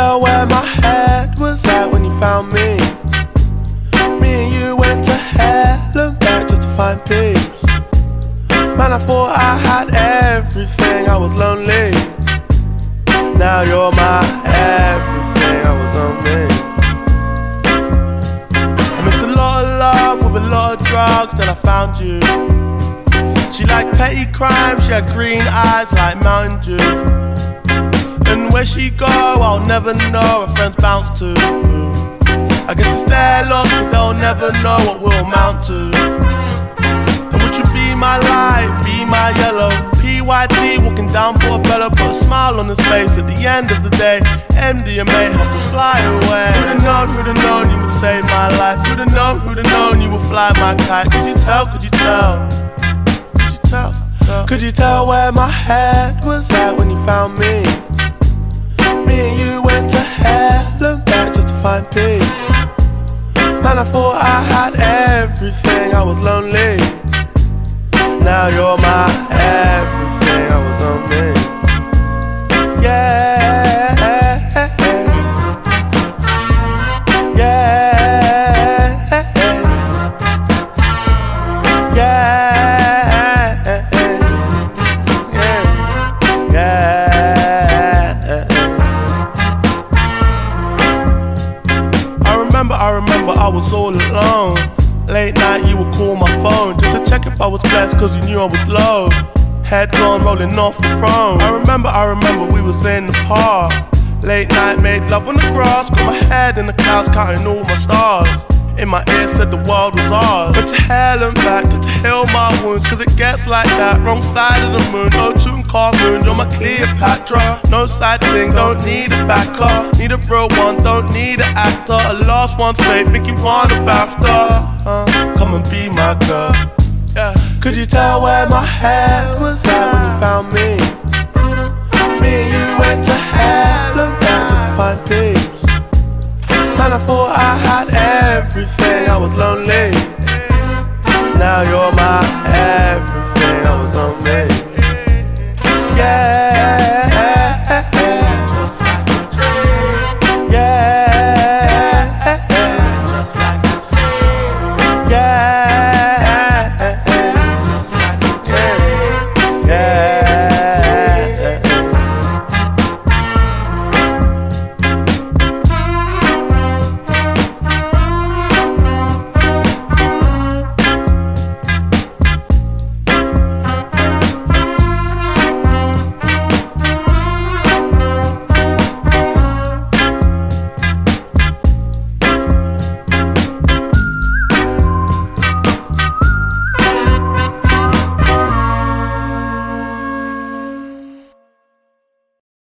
tell where my head was at when you found me? Me and you went to hell and back just to find peace. Man, I thought I had everything, I was lonely. Now you're my everything, I was lonely. I missed a lot of love with a lot of drugs, then I found you. She liked petty crime, she had green eyes like Mountain Dew. Where she go, I'll never know. Her friends bounce to. I guess it's their loss, cause they'll never know what we'll amount to. And would you be my light, be my yellow? PYT walking down Portobello, put a smile on his face at the end of the day. MDMA helped us fly away. Who'd have known, who'd have known you would save my life? Who'd have known, who'd have known you would fly my kite? Could you tell, could you tell? Could you tell? Could you tell where my head was at when you found me? You went to hell and back just to find peace. Man, I thought I had everything, I was lonely. Now you're I I was all alone. Late night, you would call my phone just to check if I was blessed, cause you knew I was low. Head gone rolling off the throne. I remember, I remember we was in the park. Late night, made love on the grass, got my head in the clouds, counting all my stars. In my ear said the world was ours. But to hell and back to heal my wounds, cause it gets like that. Wrong side of the moon, oh, no tune car moon, you're my Cleopatra. No side thing, don't need a backer. Need a real one, don't need an actor. A lost one's faith, think you want a BAFTA. Uh, come and be my girl. Yeah. Could you tell where my head was at when you found me? Me and you went to